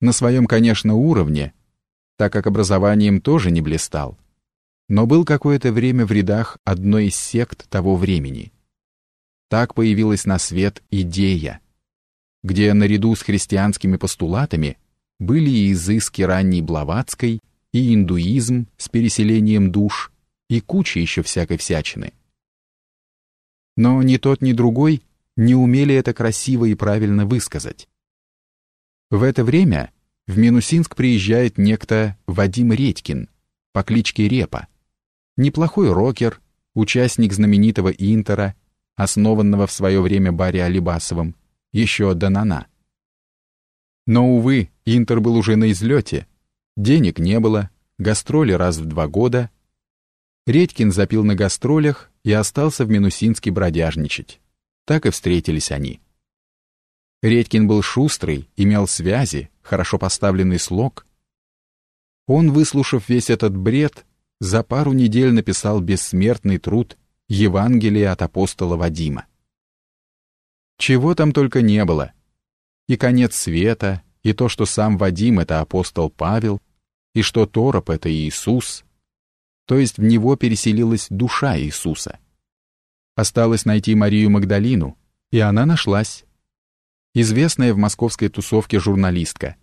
На своем, конечно, уровне, так как образованием тоже не блистал, но был какое-то время в рядах одной из сект того времени. Так появилась на свет идея, где наряду с христианскими постулатами были и изыски ранней Блаватской, и индуизм с переселением душ, и куча еще всякой всячины. Но ни тот, ни другой не умели это красиво и правильно высказать. В это время в Минусинск приезжает некто Вадим Редькин по кличке Репа. Неплохой рокер, участник знаменитого Интера, основанного в свое время Барри Алибасовым, еще до Нана. Но, увы, Интер был уже на излете, денег не было, гастроли раз в два года. Редькин запил на гастролях и остался в Минусинске бродяжничать. Так и встретились они. Редькин был шустрый, имел связи, хорошо поставленный слог. Он, выслушав весь этот бред, за пару недель написал бессмертный труд «Евангелие от апостола Вадима». Чего там только не было. И конец света, и то, что сам Вадим — это апостол Павел, и что Тороп — это Иисус, то есть в него переселилась душа Иисуса. Осталось найти Марию Магдалину, и она нашлась. Известная в московской тусовке журналистка,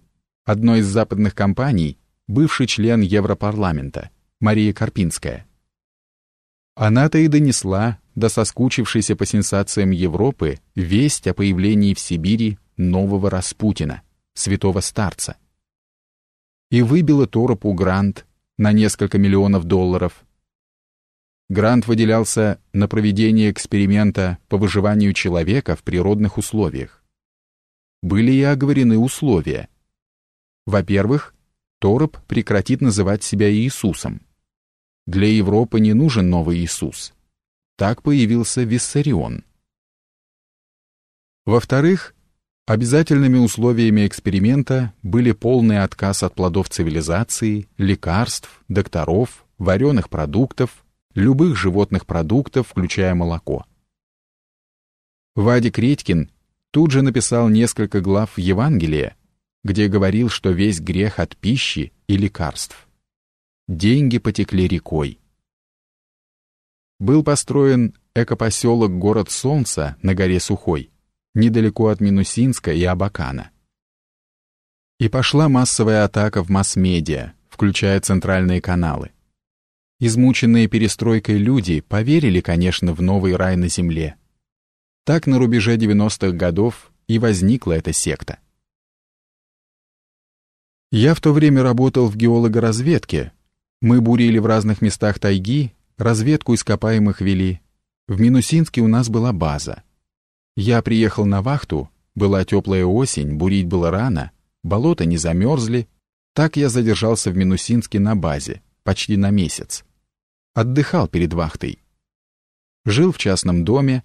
одной из западных компаний, бывший член Европарламента, Мария Карпинская. Она-то и донесла до соскучившейся по сенсациям Европы весть о появлении в Сибири нового Распутина, святого старца. И выбила Торопу грант на несколько миллионов долларов. Грант выделялся на проведение эксперимента по выживанию человека в природных условиях. Были и оговорены условия. Во-первых, Тороп прекратит называть себя Иисусом. Для Европы не нужен новый Иисус. Так появился Виссарион. Во-вторых, обязательными условиями эксперимента были полный отказ от плодов цивилизации, лекарств, докторов, вареных продуктов, любых животных продуктов, включая молоко. Вадик Редькин тут же написал несколько глав Евангелия, где говорил, что весь грех от пищи и лекарств деньги потекли рекой. Был построен экопоселок Город Солнца на горе Сухой, недалеко от Минусинска и Абакана. И пошла массовая атака в масс-медиа, включая центральные каналы. Измученные перестройкой люди поверили, конечно, в новый рай на земле. Так на рубеже 90-х годов и возникла эта секта. Я в то время работал в геологоразведке, мы бурили в разных местах тайги, разведку ископаемых вели. В Минусинске у нас была база. Я приехал на вахту, была теплая осень, бурить было рано, болота не замерзли. Так я задержался в Минусинске на базе, почти на месяц. Отдыхал перед вахтой. Жил в частном доме,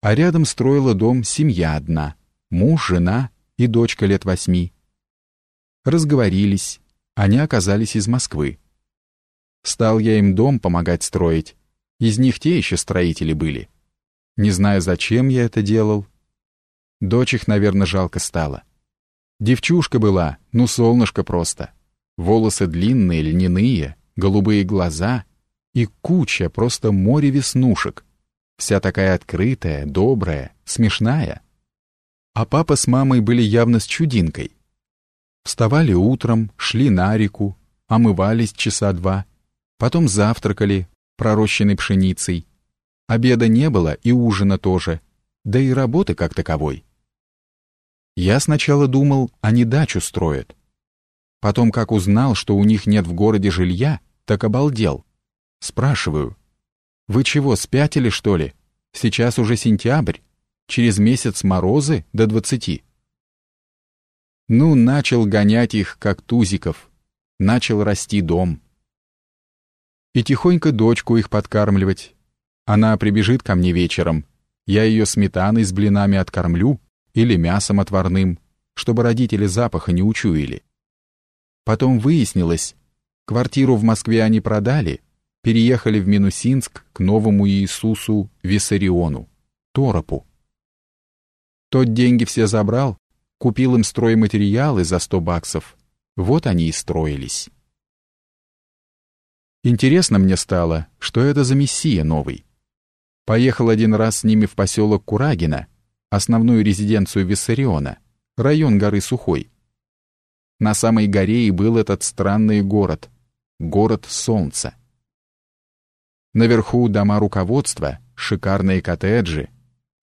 а рядом строила дом семья одна, муж, жена и дочка лет восьми. Разговорились, они оказались из Москвы. Стал я им дом помогать строить. Из них те еще строители были. Не знаю, зачем я это делал. Дочь их, наверное, жалко стало. Девчушка была, ну солнышко просто. Волосы длинные, льняные, голубые глаза и куча, просто море веснушек. Вся такая открытая, добрая, смешная. А папа с мамой были явно с чудинкой. Вставали утром, шли на реку, омывались часа два — Потом завтракали, пророщенной пшеницей. Обеда не было и ужина тоже, да и работы как таковой. Я сначала думал, они дачу строят. Потом, как узнал, что у них нет в городе жилья, так обалдел. Спрашиваю, «Вы чего, спятили, что ли? Сейчас уже сентябрь, через месяц морозы до двадцати». Ну, начал гонять их, как тузиков. Начал расти дом и тихонько дочку их подкармливать. Она прибежит ко мне вечером, я ее сметаной с блинами откормлю или мясом отварным, чтобы родители запаха не учуяли. Потом выяснилось, квартиру в Москве они продали, переехали в Минусинск к новому Иисусу Виссариону, Торопу. Тот деньги все забрал, Купил им стройматериалы за сто баксов. Вот они и строились. Интересно мне стало, что это за мессия новый. Поехал один раз с ними в поселок Курагина, основную резиденцию Виссариона, район горы Сухой. На самой горе и был этот странный город, город Солнца. Наверху дома руководства, шикарные коттеджи,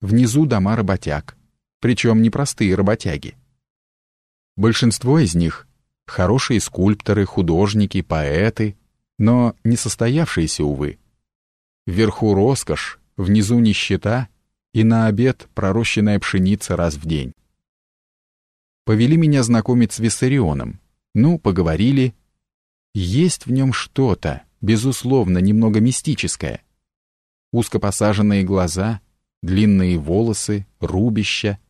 внизу дома работяг, причем непростые работяги. Большинство из них — хорошие скульпторы, художники, поэты, но не состоявшиеся, увы. Вверху роскошь, внизу нищета и на обед пророщенная пшеница раз в день. Повели меня знакомить с Виссарионом. Ну, поговорили. Есть в нем что-то, безусловно, немного мистическое. Узкопосаженные глаза, длинные волосы, рубища.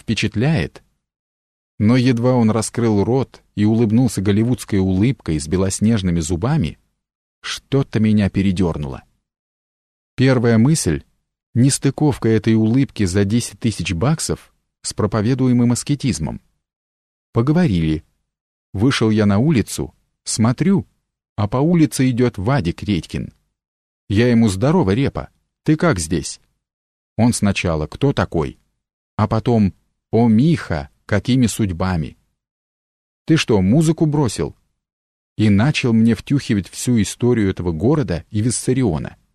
Впечатляет. Но едва он раскрыл рот и улыбнулся голливудской улыбкой с белоснежными зубами, что-то меня передернуло. Первая мысль — нестыковка этой улыбки за 10 тысяч баксов с проповедуемым аскетизмом. Поговорили. Вышел я на улицу, смотрю, а по улице идет Вадик Редькин. Я ему «Здорово, Репа, ты как здесь?» Он сначала «Кто такой?» А потом «О, Миха, какими судьбами?» «Ты что, музыку бросил?» И начал мне втюхивать всю историю этого города и Виссариона —